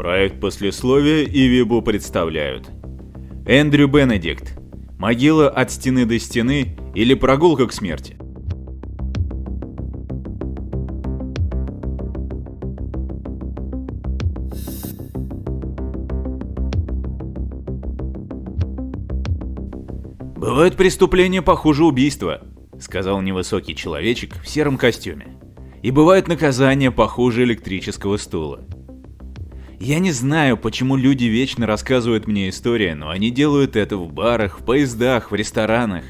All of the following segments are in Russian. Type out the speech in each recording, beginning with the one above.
Проект послесловия и Вибу представляют. Эндрю Бенедикт. Могила от стены до стены или прогулка к смерти. «Бывают преступления похуже убийства», — сказал невысокий человечек в сером костюме. «И бывают наказания похуже электрического стула. Я не знаю, почему люди вечно рассказывают мне истории, но они делают это в барах, в поездах, в ресторанах.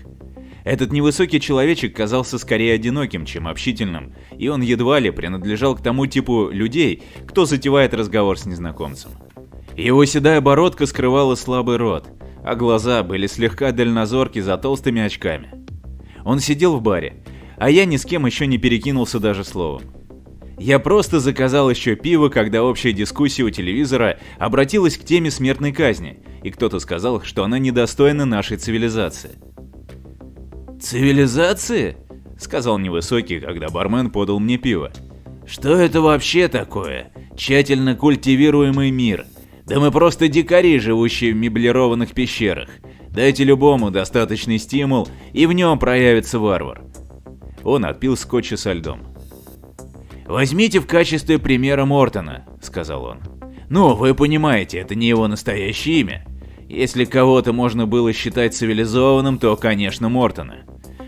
Этот невысокий человечек казался скорее одиноким, чем общительным, и он едва ли принадлежал к тому типу людей, кто затевает разговор с незнакомцем. Его седая бородка скрывала слабый рот, а глаза были слегка дальнозорки за толстыми очками. Он сидел в баре, а я ни с кем еще не перекинулся даже словом. Я просто заказал еще пиво, когда общая дискуссия у телевизора обратилась к теме смертной казни, и кто-то сказал, что она недостойна нашей цивилизации. «Цивилизации?» — сказал невысокий, когда бармен подал мне пиво. «Что это вообще такое? Тщательно культивируемый мир. Да мы просто дикари, живущие в меблированных пещерах. Дайте любому достаточный стимул, и в нем проявится варвар». Он отпил скотча со льдом. «Возьмите в качестве примера Мортона», — сказал он. «Ну, вы понимаете, это не его настоящее имя. Если кого-то можно было считать цивилизованным, то, конечно, Мортона.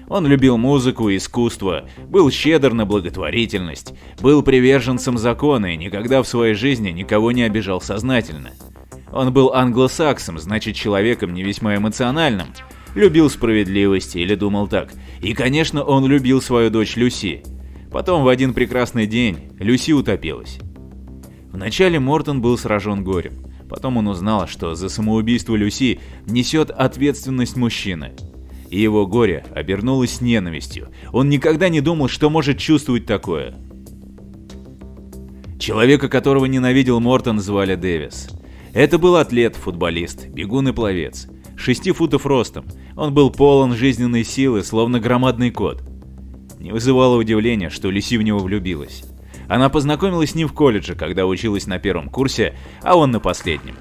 Он любил музыку и искусство, был щедр на благотворительность, был приверженцем закона и никогда в своей жизни никого не обижал сознательно. Он был англосаксом, значит человеком не весьма эмоциональным, любил справедливости или думал так. И, конечно, он любил свою дочь Люси, Потом в один прекрасный день Люси утопилась. Вначале Мортон был сражен горем. Потом он узнал, что за самоубийство Люси несет ответственность мужчина. И его горе обернулось ненавистью. Он никогда не думал, что может чувствовать такое. Человека, которого ненавидел Мортон, звали Дэвис. Это был атлет, футболист, бегун и пловец. Шести футов ростом. Он был полон жизненной силы, словно громадный кот. Не вызывало удивления, что Люси в него влюбилась. Она познакомилась с ним в колледже, когда училась на первом курсе, а он на последнем.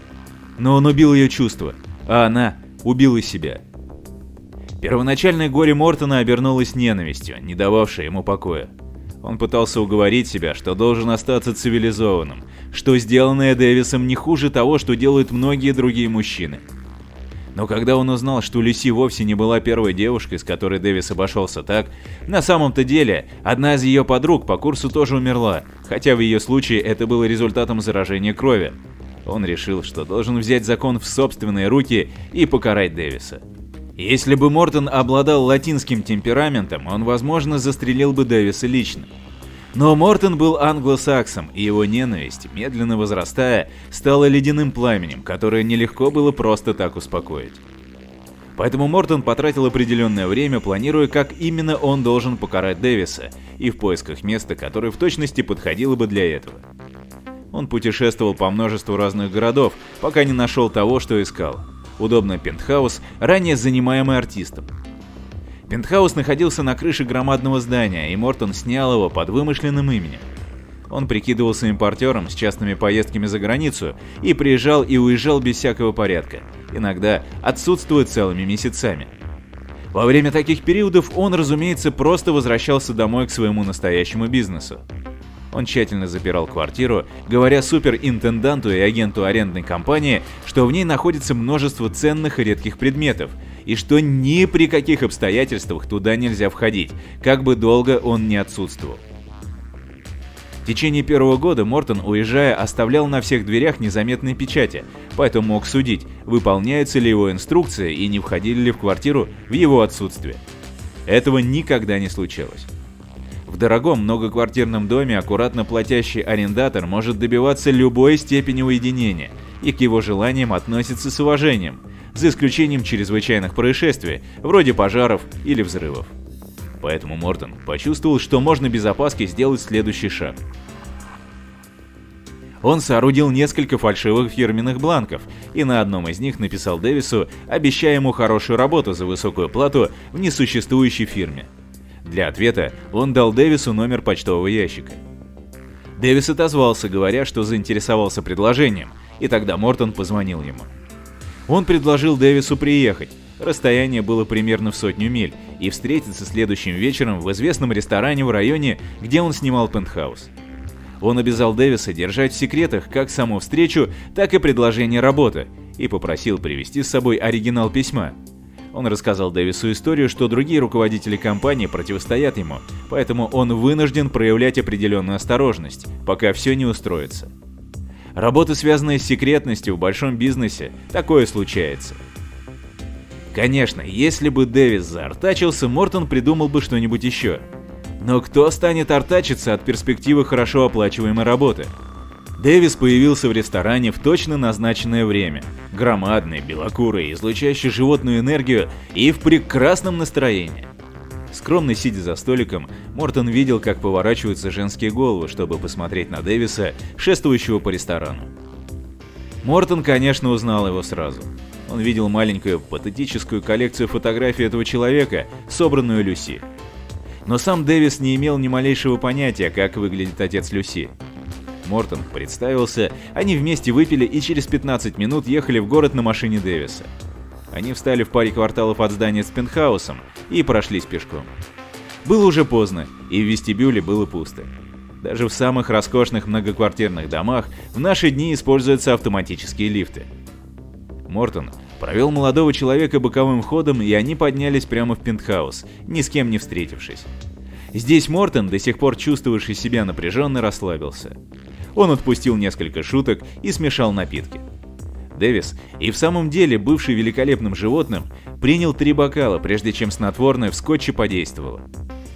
Но он убил ее чувства, а она убила себя. Первоначальное горе Мортона обернулось ненавистью, не дававшей ему покоя. Он пытался уговорить себя, что должен остаться цивилизованным, что сделанное Дэвисом не хуже того, что делают многие другие мужчины – но когда он узнал, что Люси вовсе не была первой девушкой, с которой Дэвис обошелся так, на самом-то деле одна из ее подруг по курсу тоже умерла, хотя в ее случае это было результатом заражения крови. Он решил, что должен взять закон в собственные руки и покарать Дэвиса. Если бы Мортон обладал латинским темпераментом, он, возможно, застрелил бы Дэвиса лично. Но Мортон был англосаксом, и его ненависть, медленно возрастая, стала ледяным пламенем, которое нелегко было просто так успокоить. Поэтому Мортон потратил определенное время, планируя, как именно он должен покарать Дэвиса, и в поисках места, которое в точности подходило бы для этого. Он путешествовал по множеству разных городов, пока не нашел того, что искал. Удобный пентхаус, ранее занимаемый артистом. Пентхаус находился на крыше громадного здания, и Мортон снял его под вымышленным именем. Он прикидывался импортером с частными поездками за границу и приезжал и уезжал без всякого порядка, иногда отсутствуя целыми месяцами. Во время таких периодов он, разумеется, просто возвращался домой к своему настоящему бизнесу. Он тщательно запирал квартиру, говоря суперинтенданту и агенту арендной компании, что в ней находится множество ценных и редких предметов, и что ни при каких обстоятельствах туда нельзя входить, как бы долго он не отсутствовал. В течение первого года Мортон, уезжая, оставлял на всех дверях незаметные печати, поэтому мог судить, выполняются ли его инструкции и не входили ли в квартиру в его отсутствие. Этого никогда не случилось. В дорогом многоквартирном доме аккуратно платящий арендатор может добиваться любой степени уединения и к его желаниям относится с уважением – за исключением чрезвычайных происшествий, вроде пожаров или взрывов. Поэтому Мортон почувствовал, что можно без опаски сделать следующий шаг. Он соорудил несколько фальшивых фирменных бланков и на одном из них написал Дэвису, обещая ему хорошую работу за высокую плату в несуществующей фирме. Для ответа он дал Дэвису номер почтового ящика. Дэвис отозвался, говоря, что заинтересовался предложением, и тогда Мортон позвонил ему. Он предложил Дэвису приехать, расстояние было примерно в сотню миль, и встретиться следующим вечером в известном ресторане в районе, где он снимал пентхаус. Он обязал Дэвиса держать в секретах как саму встречу, так и предложение работы, и попросил привезти с собой оригинал письма. Он рассказал Дэвису историю, что другие руководители компании противостоят ему, поэтому он вынужден проявлять определенную осторожность, пока все не устроится. Работа, связанная с секретностью в большом бизнесе, такое случается. Конечно, если бы Дэвис заортачился, Мортон придумал бы что-нибудь еще. Но кто станет артачиться от перспективы хорошо оплачиваемой работы? Дэвис появился в ресторане в точно назначенное время. Громадный, белокурый, излучающий животную энергию и в прекрасном настроении. Скромно сидя за столиком, Мортон видел, как поворачиваются женские головы, чтобы посмотреть на Дэвиса, шествующего по ресторану. Мортон, конечно, узнал его сразу. Он видел маленькую патетическую коллекцию фотографий этого человека, собранную Люси. Но сам Дэвис не имел ни малейшего понятия, как выглядит отец Люси. Мортон представился, они вместе выпили и через 15 минут ехали в город на машине Дэвиса. Они встали в паре кварталов от здания с пентхаусом и прошлись пешком. Было уже поздно, и в вестибюле было пусто. Даже в самых роскошных многоквартирных домах в наши дни используются автоматические лифты. Мортон провел молодого человека боковым ходом, и они поднялись прямо в пентхаус, ни с кем не встретившись. Здесь Мортон, до сих пор чувствовавший себя напряженно, расслабился. Он отпустил несколько шуток и смешал напитки. Дэвис, и в самом деле бывший великолепным животным, принял три бокала, прежде чем снотворное в скотче подействовало.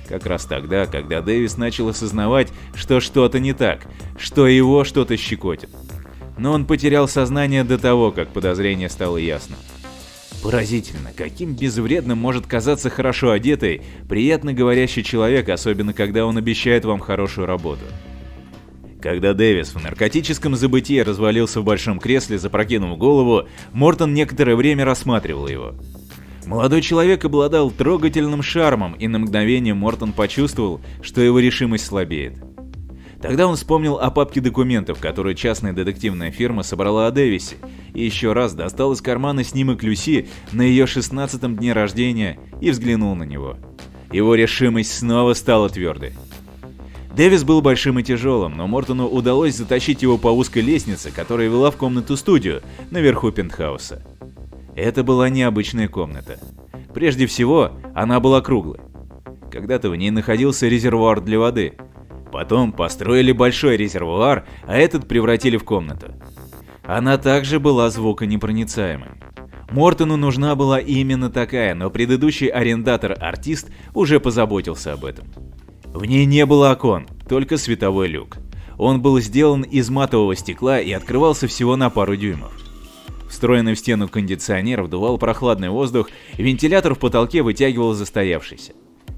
Как раз тогда, когда Дэвис начал осознавать, что что-то не так, что его что-то щекотит. Но он потерял сознание до того, как подозрение стало ясным. Поразительно, каким безвредным может казаться хорошо одетый, приятно говорящий человек, особенно когда он обещает вам хорошую работу. Когда Дэвис в наркотическом забытии развалился в большом кресле, запрокинув голову, Мортон некоторое время рассматривал его. Молодой человек обладал трогательным шармом, и на мгновение Мортон почувствовал, что его решимость слабеет. Тогда он вспомнил о папке документов, которую частная детективная фирма собрала о Дэвисе, и еще раз достал из кармана снимок Люси на ее 16-м дне рождения и взглянул на него. Его решимость снова стала твердой. Дэвис был большим и тяжелым, но Мортону удалось затащить его по узкой лестнице, которая вела в комнату-студию наверху пентхауса. Это была необычная комната. Прежде всего, она была круглой. Когда-то в ней находился резервуар для воды. Потом построили большой резервуар, а этот превратили в комнату. Она также была звуконепроницаемой. Мортону нужна была именно такая, но предыдущий арендатор-артист уже позаботился об этом. В ней не было окон, только световой люк. Он был сделан из матового стекла и открывался всего на пару дюймов. Встроенный в стену кондиционер вдувал прохладный воздух, вентилятор в потолке вытягивал застоявшийся.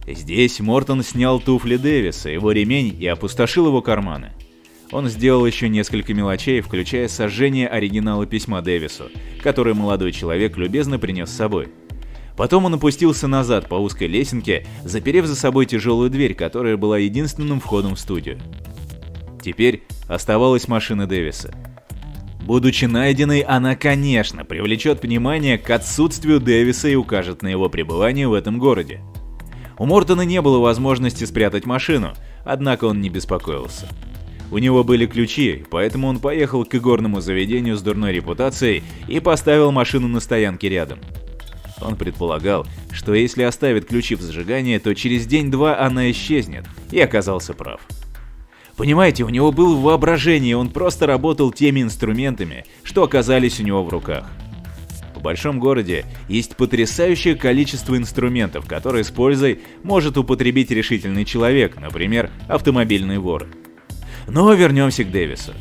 Здесь Мортон снял туфли Дэвиса, его ремень и опустошил его карманы. Он сделал еще несколько мелочей, включая сожжение оригинала письма Дэвису, который молодой человек любезно принес с собой. Потом он опустился назад по узкой лесенке, заперев за собой тяжелую дверь, которая была единственным входом в студию. Теперь оставалась машина Дэвиса. Будучи найденной, она, конечно, привлечет внимание к отсутствию Дэвиса и укажет на его пребывание в этом городе. У Мортона не было возможности спрятать машину, однако он не беспокоился. У него были ключи, поэтому он поехал к игорному заведению с дурной репутацией и поставил машину на стоянке рядом. Он предполагал, что если оставит ключи в зажигании, то через день-два она исчезнет, и оказался прав. Понимаете, у него было воображение, он просто работал теми инструментами, что оказались у него в руках. В большом городе есть потрясающее количество инструментов, которые с пользой может употребить решительный человек, например, автомобильный вор. Но вернемся к Дэвису.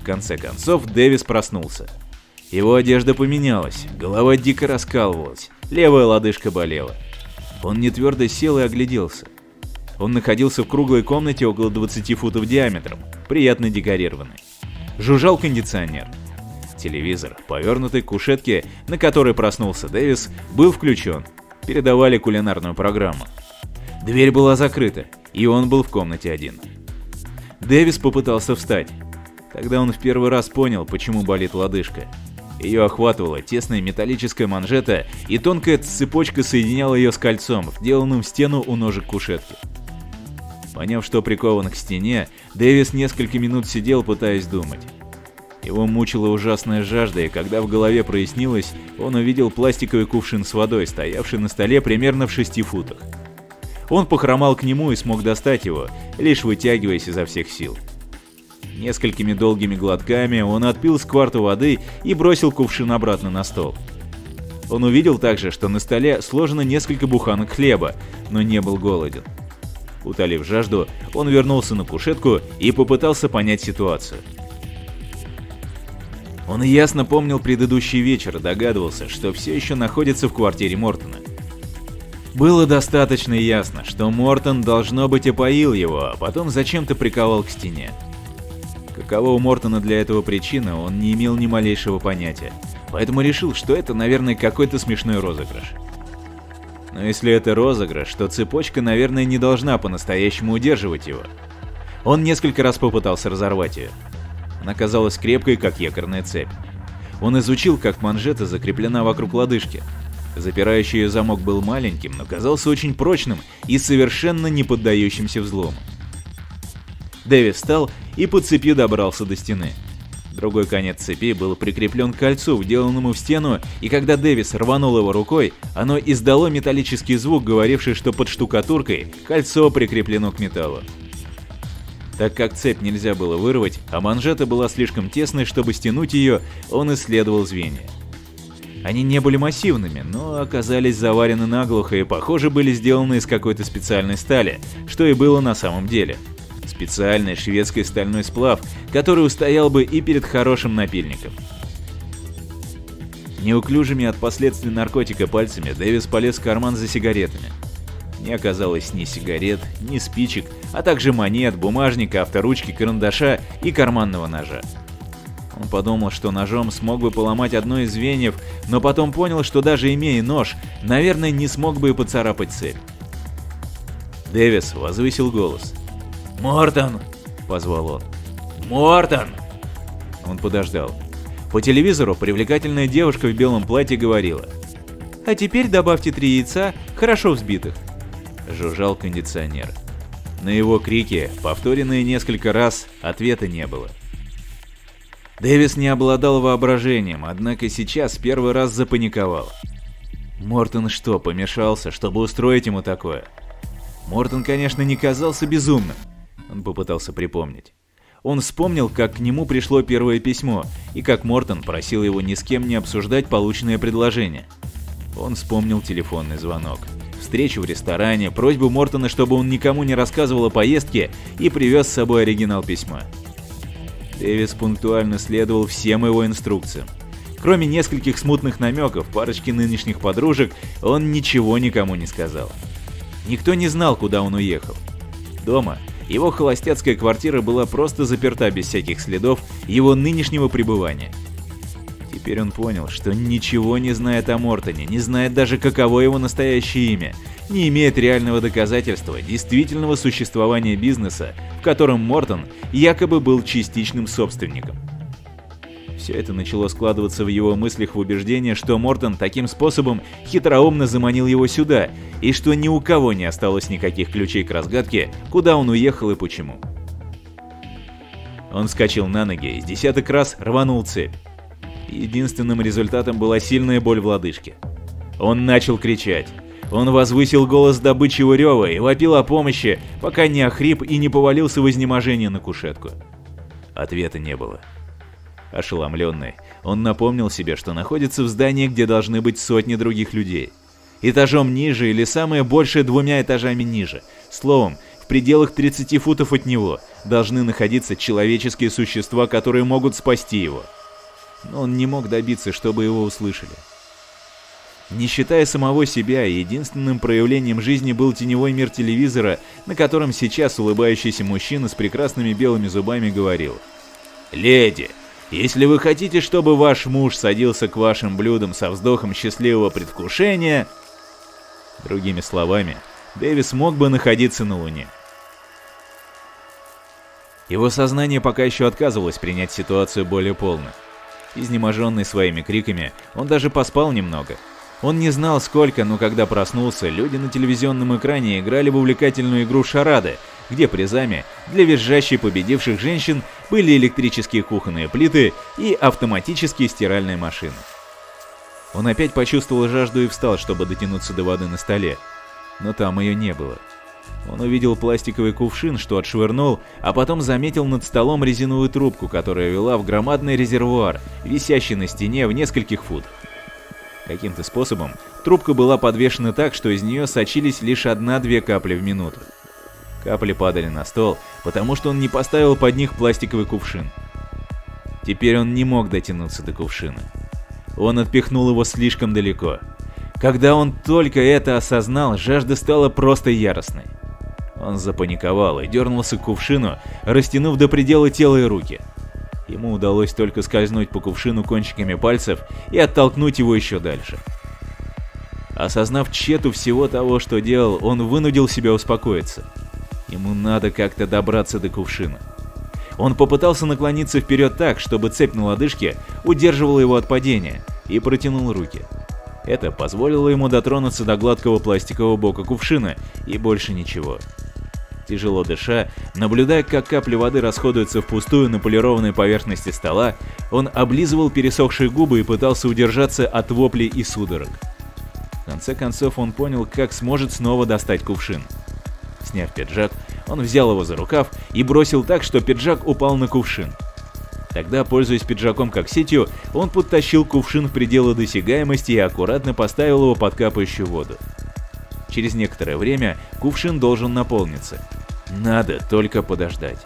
В конце концов, Дэвис проснулся. Его одежда поменялась, голова дико раскалывалась, левая лодыжка болела. Он не твердо сел и огляделся. Он находился в круглой комнате около 20 футов диаметром, приятно декорированной. Жужжал кондиционер. Телевизор, повернутый к кушетке, на которой проснулся Дэвис, был включен. Передавали кулинарную программу. Дверь была закрыта, и он был в комнате один. Дэвис попытался встать. Тогда он в первый раз понял, почему болит лодыжка. Ее охватывала тесная металлическая манжета, и тонкая цепочка соединяла ее с кольцом, вделанным в стену у ножек кушетки. Поняв, что прикован к стене, Дэвис несколько минут сидел, пытаясь думать. Его мучила ужасная жажда, и когда в голове прояснилось, он увидел пластиковый кувшин с водой, стоявший на столе примерно в шести футах. Он похромал к нему и смог достать его, лишь вытягиваясь изо всех сил. Несколькими долгими глотками он отпил с кварту воды и бросил кувшин обратно на стол. Он увидел также, что на столе сложено несколько буханок хлеба, но не был голоден. Утолив жажду, он вернулся на кушетку и попытался понять ситуацию. Он ясно помнил предыдущий вечер и догадывался, что все еще находится в квартире Мортона. Было достаточно ясно, что Мортон должно быть опоил его, а потом зачем-то приковал к стене. Какова у Мортона для этого причина, он не имел ни малейшего понятия, поэтому решил, что это, наверное, какой-то смешной розыгрыш. Но если это розыгрыш, то цепочка, наверное, не должна по-настоящему удерживать его. Он несколько раз попытался разорвать ее. Она казалась крепкой, как якорная цепь. Он изучил, как манжета закреплена вокруг лодыжки. Запирающий ее замок был маленьким, но казался очень прочным и совершенно не поддающимся взлому. Дэви встал и по цепи добрался до стены. Другой конец цепи был прикреплен к кольцу, вделанному в стену, и когда Дэвис рванул его рукой, оно издало металлический звук, говоривший, что под штукатуркой кольцо прикреплено к металлу. Так как цепь нельзя было вырвать, а манжета была слишком тесной, чтобы стянуть ее, он исследовал звенья. Они не были массивными, но оказались заварены наглухо и, похоже, были сделаны из какой-то специальной стали, что и было на самом деле. Специальный шведский стальной сплав, который устоял бы и перед хорошим напильником. Неуклюжими от последствий наркотика пальцами Дэвис полез в карман за сигаретами. Не оказалось ни сигарет, ни спичек, а также монет, бумажника, авторучки, карандаша и карманного ножа. Он подумал, что ножом смог бы поломать одно из звеньев, но потом понял, что даже имея нож, наверное, не смог бы и поцарапать цепь. Дэвис возвысил голос. «Мортон!» – позвал он. «Мортон!» Он подождал. По телевизору привлекательная девушка в белом платье говорила. «А теперь добавьте три яйца, хорошо взбитых жужжал кондиционер. На его крики, повторенные несколько раз, ответа не было. Дэвис не обладал воображением, однако сейчас первый раз запаниковал. Мортон что, помешался, чтобы устроить ему такое? Мортон, конечно, не казался безумным. Он попытался припомнить. Он вспомнил, как к нему пришло первое письмо, и как Мортон просил его ни с кем не обсуждать полученное предложение. Он вспомнил телефонный звонок встречу в ресторане, просьбу Мортона, чтобы он никому не рассказывал о поездке и привез с собой оригинал письма. Дэвис пунктуально следовал всем его инструкциям. Кроме нескольких смутных намеков парочки нынешних подружек, он ничего никому не сказал. Никто не знал, куда он уехал. Дома его холостяцкая квартира была просто заперта без всяких следов его нынешнего пребывания – Теперь он понял, что ничего не знает о Мортоне, не знает даже каково его настоящее имя, не имеет реального доказательства действительного существования бизнеса, в котором Мортон якобы был частичным собственником. Все это начало складываться в его мыслях в убеждение, что Мортон таким способом хитроумно заманил его сюда, и что ни у кого не осталось никаких ключей к разгадке, куда он уехал и почему. Он вскочил на ноги и с десяток раз рванул цепь. Единственным результатом была сильная боль в лодыжке. Он начал кричать. Он возвысил голос до бычьего рева и вопил о помощи, пока не охрип и не повалился в изнеможение на кушетку. Ответа не было. Ошеломленный, он напомнил себе, что находится в здании, где должны быть сотни других людей. Этажом ниже или самое большее двумя этажами ниже. Словом, в пределах 30 футов от него должны находиться человеческие существа, которые могут спасти его но он не мог добиться, чтобы его услышали. Не считая самого себя, единственным проявлением жизни был теневой мир телевизора, на котором сейчас улыбающийся мужчина с прекрасными белыми зубами говорил. «Леди, если вы хотите, чтобы ваш муж садился к вашим блюдам со вздохом счастливого предвкушения...» Другими словами, Дэвис мог бы находиться на Луне. Его сознание пока еще отказывалось принять ситуацию более полно. Изнеможенный своими криками, он даже поспал немного. Он не знал сколько, но когда проснулся, люди на телевизионном экране играли в увлекательную игру «Шарады», где призами для визжащей победивших женщин были электрические кухонные плиты и автоматические стиральные машины. Он опять почувствовал жажду и встал, чтобы дотянуться до воды на столе, но там ее не было. Он увидел пластиковый кувшин, что отшвырнул, а потом заметил над столом резиновую трубку, которая вела в громадный резервуар, висящий на стене в нескольких футах. Каким-то способом трубка была подвешена так, что из нее сочились лишь одна-две капли в минуту. Капли падали на стол, потому что он не поставил под них пластиковый кувшин. Теперь он не мог дотянуться до кувшина. Он отпихнул его слишком далеко. Когда он только это осознал, жажда стала просто яростной. Он запаниковал и дернулся к кувшину, растянув до предела тело и руки. Ему удалось только скользнуть по кувшину кончиками пальцев и оттолкнуть его еще дальше. Осознав тщету всего того, что делал, он вынудил себя успокоиться. Ему надо как-то добраться до кувшина. Он попытался наклониться вперед так, чтобы цепь на лодыжке удерживала его от падения, и протянул руки. Это позволило ему дотронуться до гладкого пластикового бока кувшина, и больше ничего. Тяжело дыша, наблюдая, как капли воды расходуются впустую на полированной поверхности стола, он облизывал пересохшие губы и пытался удержаться от воплей и судорог. В конце концов он понял, как сможет снова достать кувшин. Сняв пиджак, он взял его за рукав и бросил так, что пиджак упал на кувшин. Тогда, пользуясь пиджаком как сетью, он подтащил кувшин в пределы досягаемости и аккуратно поставил его под капающую воду. Через некоторое время кувшин должен наполниться. Надо только подождать.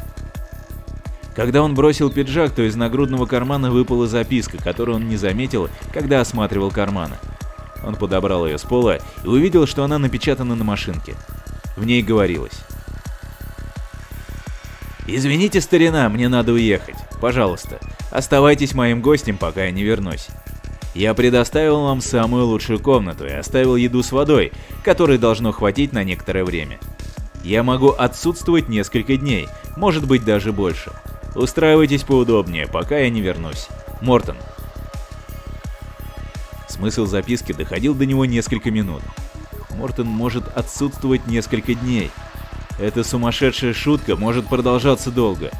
Когда он бросил пиджак, то из нагрудного кармана выпала записка, которую он не заметил, когда осматривал карманы. Он подобрал ее с пола и увидел, что она напечатана на машинке. В ней говорилось. «Извините, старина, мне надо уехать. Пожалуйста, оставайтесь моим гостем, пока я не вернусь. Я предоставил вам самую лучшую комнату и оставил еду с водой, которой должно хватить на некоторое время. Я могу отсутствовать несколько дней, может быть даже больше. Устраивайтесь поудобнее, пока я не вернусь. Мортон. Смысл записки доходил до него несколько минут. Мортон может отсутствовать несколько дней. Эта сумасшедшая шутка может продолжаться долго.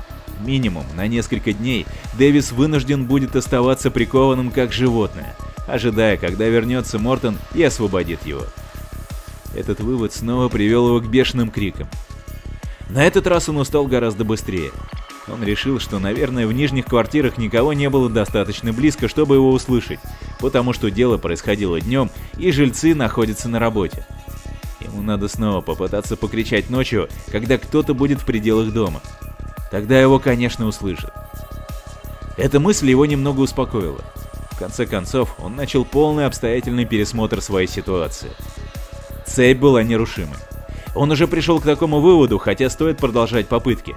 Минимум на несколько дней Дэвис вынужден будет оставаться прикованным как животное, ожидая, когда вернется Мортон и освободит его. Этот вывод снова привел его к бешеным крикам. На этот раз он устал гораздо быстрее. Он решил, что, наверное, в нижних квартирах никого не было достаточно близко, чтобы его услышать, потому что дело происходило днем, и жильцы находятся на работе. Ему надо снова попытаться покричать ночью, когда кто-то будет в пределах дома. Тогда его, конечно, услышат. Эта мысль его немного успокоила. В конце концов, он начал полный обстоятельный пересмотр своей ситуации. Цепь была нерушимой. Он уже пришел к такому выводу, хотя стоит продолжать попытки.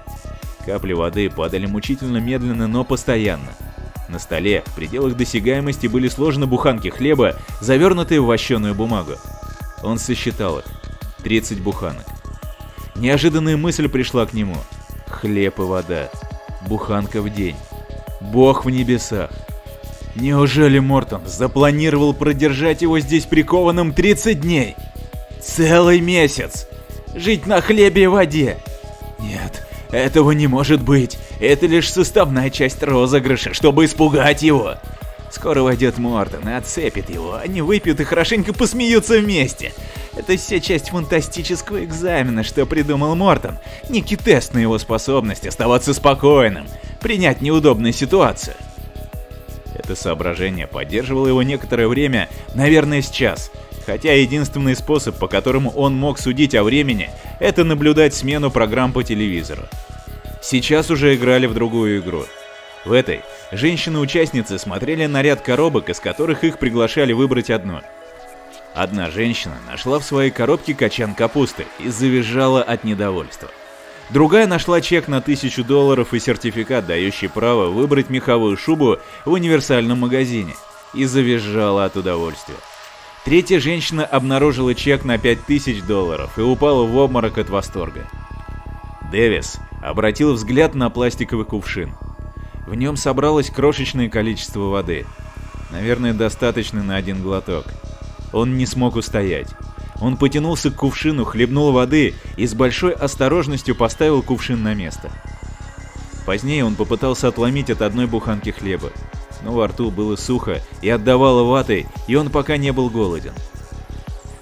Капли воды падали мучительно медленно, но постоянно. На столе, в пределах досягаемости, были сложены буханки хлеба, завернутые в вощеную бумагу. Он сосчитал их. 30 буханок. Неожиданная мысль пришла к нему. Хлеб и вода. Буханка в день. Бог в небесах. Неужели Мортон запланировал продержать его здесь прикованным 30 дней? Целый месяц! Жить на хлебе и воде! Нет, этого не может быть. Это лишь составная часть розыгрыша, чтобы испугать его. Скоро войдет Мортон и отцепит его, они выпьют и хорошенько посмеются вместе. Это все часть фантастического экзамена, что придумал Мортон. Некий тест на его способность оставаться спокойным, принять неудобную ситуацию. Это соображение поддерживало его некоторое время, наверное, сейчас, хотя единственный способ, по которому он мог судить о времени, это наблюдать смену программ по телевизору. Сейчас уже играли в другую игру. В этой женщины-участницы смотрели на ряд коробок, из которых их приглашали выбрать одну. Одна женщина нашла в своей коробке качан капусты и завизжала от недовольства. Другая нашла чек на тысячу долларов и сертификат, дающий право выбрать меховую шубу в универсальном магазине, и завизжала от удовольствия. Третья женщина обнаружила чек на 5000 долларов и упала в обморок от восторга. Дэвис обратил взгляд на пластиковый кувшин. В нем собралось крошечное количество воды. Наверное, достаточно на один глоток. Он не смог устоять. Он потянулся к кувшину, хлебнул воды и с большой осторожностью поставил кувшин на место. Позднее он попытался отломить от одной буханки хлеба, но во рту было сухо и отдавало ватой, и он пока не был голоден.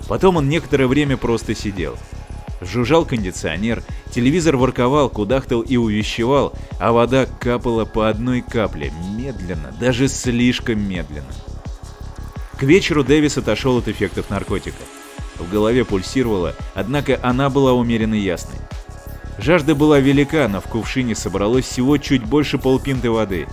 Потом он некоторое время просто сидел. Жужжал кондиционер, телевизор ворковал, кудахтал и увещевал, а вода капала по одной капле, медленно, даже слишком медленно. К вечеру Дэвис отошел от эффектов наркотика. В голове пульсировало, однако она была умеренно ясной. Жажда была велика, но в кувшине собралось всего чуть больше полпинты воды.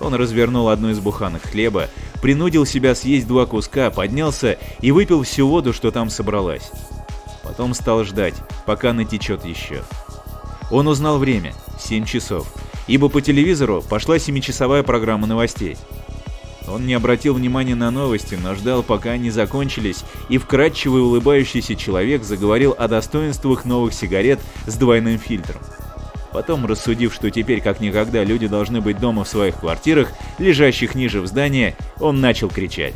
Он развернул одну из буханок хлеба, принудил себя съесть два куска, поднялся и выпил всю воду, что там собралась. Потом стал ждать, пока натечет еще. Он узнал время – 7 часов, ибо по телевизору пошла 7-часовая программа новостей. Он не обратил внимания на новости, но ждал, пока они закончились, и вкрадчивый улыбающийся человек заговорил о достоинствах новых сигарет с двойным фильтром. Потом, рассудив, что теперь как никогда люди должны быть дома в своих квартирах, лежащих ниже в здании, он начал кричать.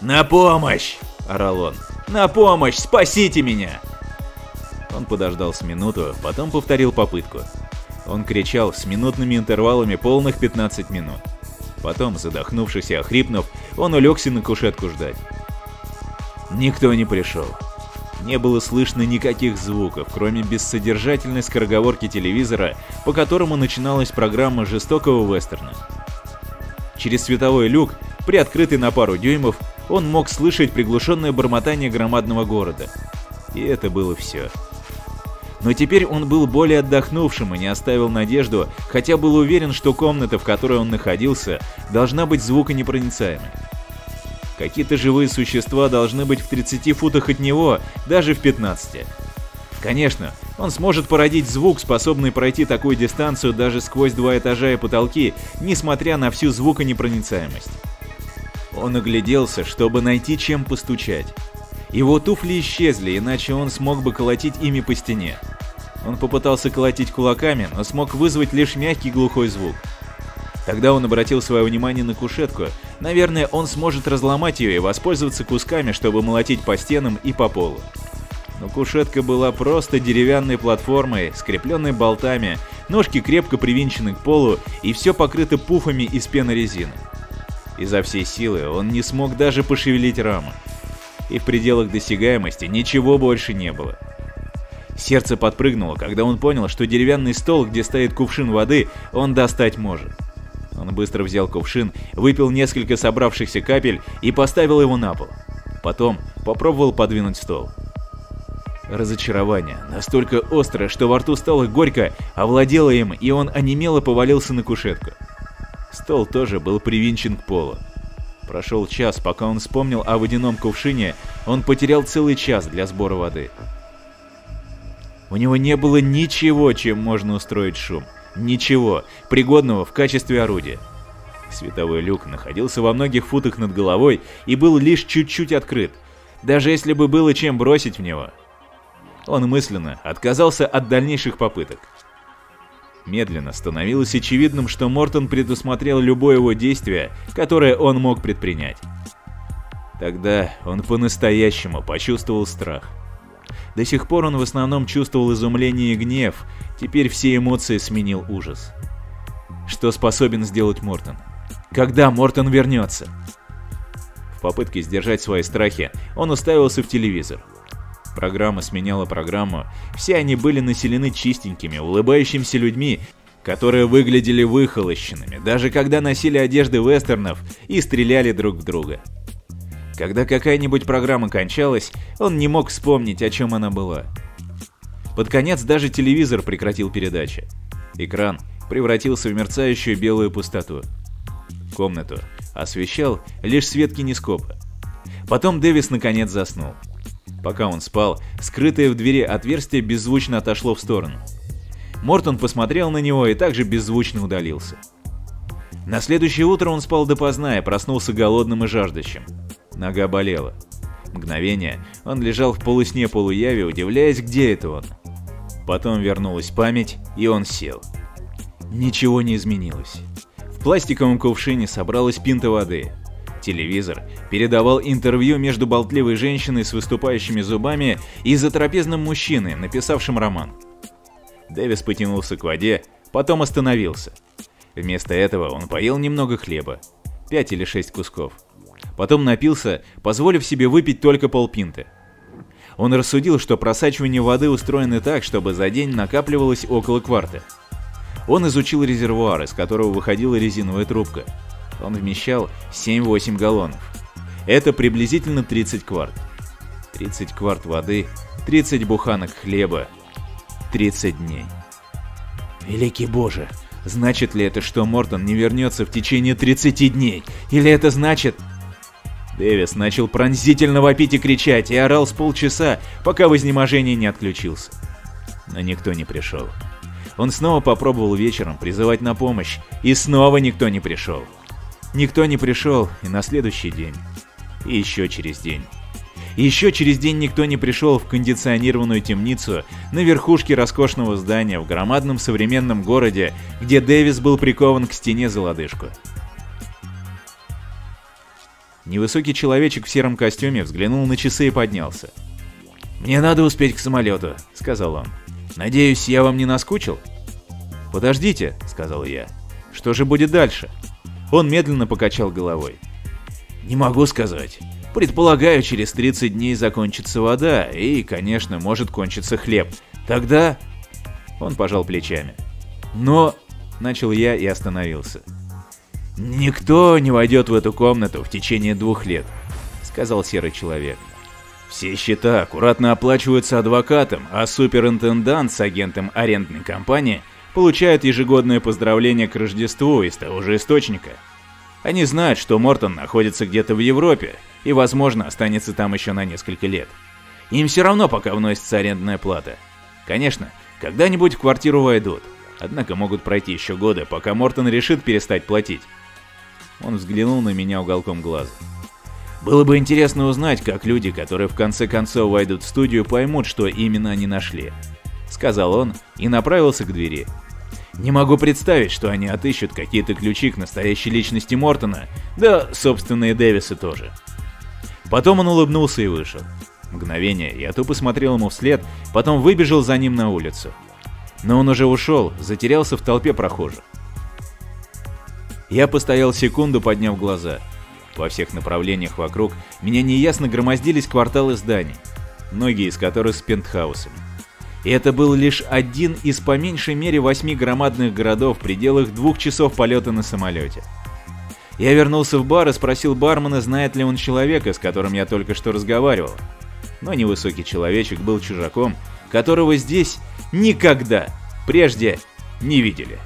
«На помощь!» – орал он. «На помощь! Спасите меня!» Он подождал с минуту, потом повторил попытку. Он кричал с минутными интервалами полных 15 минут. Потом, задохнувшись и охрипнув, он улегся на кушетку ждать. Никто не пришел. Не было слышно никаких звуков, кроме бессодержательной скороговорки телевизора, по которому начиналась программа жестокого вестерна. Через световой люк, приоткрытый на пару дюймов, он мог слышать приглушенное бормотание громадного города. И это было все. Но теперь он был более отдохнувшим и не оставил надежду, хотя был уверен, что комната, в которой он находился, должна быть звуконепроницаемой. Какие-то живые существа должны быть в 30 футах от него, даже в 15. Конечно, он сможет породить звук, способный пройти такую дистанцию даже сквозь два этажа и потолки, несмотря на всю звуконепроницаемость. Он огляделся, чтобы найти чем постучать. Его туфли исчезли, иначе он смог бы колотить ими по стене. Он попытался колотить кулаками, но смог вызвать лишь мягкий глухой звук. Тогда он обратил свое внимание на кушетку. Наверное, он сможет разломать ее и воспользоваться кусками, чтобы молотить по стенам и по полу. Но кушетка была просто деревянной платформой, скрепленной болтами, ножки крепко привинчены к полу и все покрыто пуфами из пенорезины. Изо всей силы он не смог даже пошевелить раму. И в пределах досягаемости ничего больше не было. Сердце подпрыгнуло, когда он понял, что деревянный стол, где стоит кувшин воды, он достать может. Он быстро взял кувшин, выпил несколько собравшихся капель и поставил его на пол. Потом попробовал подвинуть стол. Разочарование, настолько острое, что во рту стало горько, овладело им, и он онемело повалился на кушетку. Стол тоже был привинчен к полу. Прошел час, пока он вспомнил о водяном кувшине, он потерял целый час для сбора воды. У него не было ничего, чем можно устроить шум. Ничего, пригодного в качестве орудия. Световой люк находился во многих футах над головой и был лишь чуть-чуть открыт, даже если бы было чем бросить в него. Он мысленно отказался от дальнейших попыток. Медленно становилось очевидным, что Мортон предусмотрел любое его действие, которое он мог предпринять. Тогда он по-настоящему почувствовал страх. До сих пор он в основном чувствовал изумление и гнев, теперь все эмоции сменил ужас. Что способен сделать Мортон? Когда Мортон вернется? В попытке сдержать свои страхи, он уставился в телевизор. Программа сменяла программу, все они были населены чистенькими, улыбающимися людьми, которые выглядели выхолощенными, даже когда носили одежды вестернов и стреляли друг в друга. Когда какая-нибудь программа кончалась, он не мог вспомнить, о чем она была. Под конец даже телевизор прекратил передачи. Экран превратился в мерцающую белую пустоту. Комнату освещал лишь свет кинескопа. Потом Дэвис наконец заснул. Пока он спал, скрытое в двери отверстие беззвучно отошло в сторону. Мортон посмотрел на него и также беззвучно удалился. На следующее утро он спал допоздна и проснулся голодным и жаждущим. Нога болела. Мгновение он лежал в полусне полуяве, удивляясь, где это он. Потом вернулась память, и он сел. Ничего не изменилось. В пластиковом кувшине собралась пинта воды. Телевизор передавал интервью между болтливой женщиной с выступающими зубами и затрапезным мужчиной, написавшим роман. Дэвис потянулся к воде, потом остановился. Вместо этого он поел немного хлеба, пять или шесть кусков. Потом напился, позволив себе выпить только полпинты. Он рассудил, что просачивание воды устроено так, чтобы за день накапливалось около кварта. Он изучил резервуар, из которого выходила резиновая трубка. Он вмещал 7-8 галлонов. Это приблизительно 30 кварт. 30 кварт воды, 30 буханок хлеба, 30 дней. Великий Боже, значит ли это, что Мортон не вернется в течение 30 дней? Или это значит... Дэвис начал пронзительно вопить и кричать, и орал с полчаса, пока в изнеможении не отключился. Но никто не пришел. Он снова попробовал вечером призывать на помощь, и снова никто не пришел. Никто не пришел и на следующий день, и еще через день. И еще через день никто не пришел в кондиционированную темницу на верхушке роскошного здания в громадном современном городе, где Дэвис был прикован к стене за лодыжку. Невысокий человечек в сером костюме взглянул на часы и поднялся. «Мне надо успеть к самолету», — сказал он. «Надеюсь, я вам не наскучил?» «Подождите», — сказал я. «Что же будет дальше?» Он медленно покачал головой. «Не могу сказать. Предполагаю, через 30 дней закончится вода, и, конечно, может кончиться хлеб. Тогда...» Он пожал плечами. «Но...» — начал я и остановился. «Никто не войдет в эту комнату в течение двух лет», — сказал серый человек. «Все счета аккуратно оплачиваются адвокатом, а суперинтендант с агентом арендной компании получает ежегодное поздравление к Рождеству из того же источника. Они знают, что Мортон находится где-то в Европе и, возможно, останется там еще на несколько лет. Им все равно пока вносится арендная плата. Конечно, когда-нибудь в квартиру войдут, однако могут пройти еще годы, пока Мортон решит перестать платить. Он взглянул на меня уголком глаза. Было бы интересно узнать, как люди, которые в конце концов войдут в студию, поймут, что именно они нашли. Сказал он и направился к двери. Не могу представить, что они отыщут какие-то ключи к настоящей личности Мортона, да, собственно, и Дэвиса тоже. Потом он улыбнулся и вышел. Мгновение я тупо смотрел ему вслед, потом выбежал за ним на улицу. Но он уже ушел, затерялся в толпе прохожих. Я постоял секунду, подняв глаза. Во всех направлениях вокруг меня неясно громоздились кварталы зданий, многие из которых с пентхаусами. И это был лишь один из по меньшей мере восьми громадных городов в пределах двух часов полета на самолете. Я вернулся в бар и спросил бармена, знает ли он человека, с которым я только что разговаривал. Но невысокий человечек был чужаком, которого здесь никогда прежде не видели.